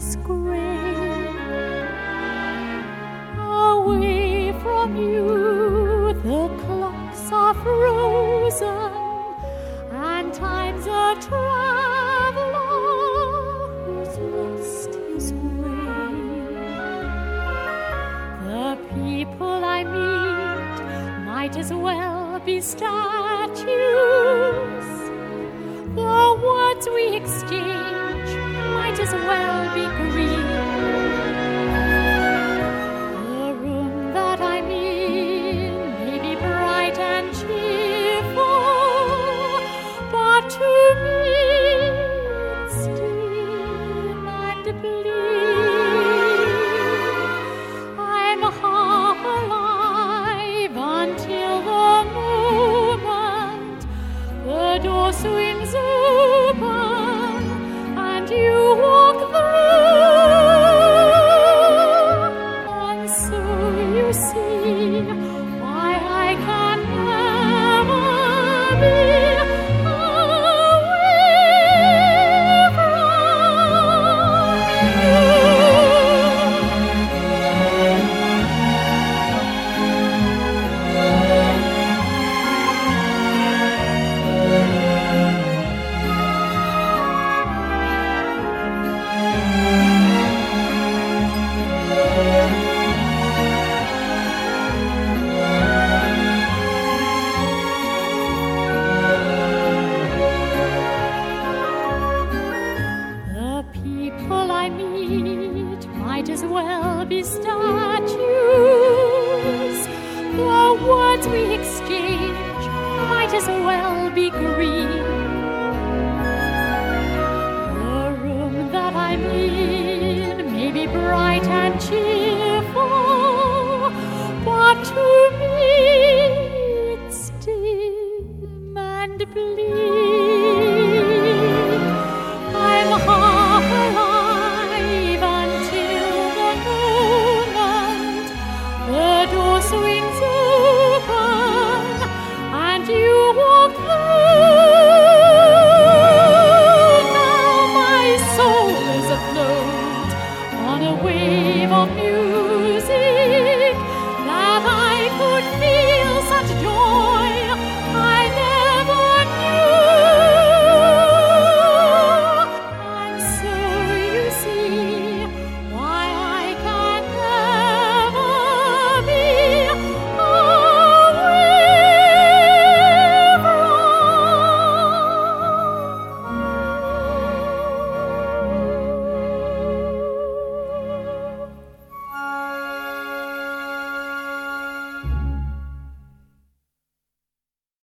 world is gray. Away from you, the clocks are frozen, and time's a traveler who's lost his way. The people I meet might as well be statues. The words we exchange might as well be green. I meet might as well be statues. The words we exchange might as well be green. The room that I'm in may be bright and cheerful,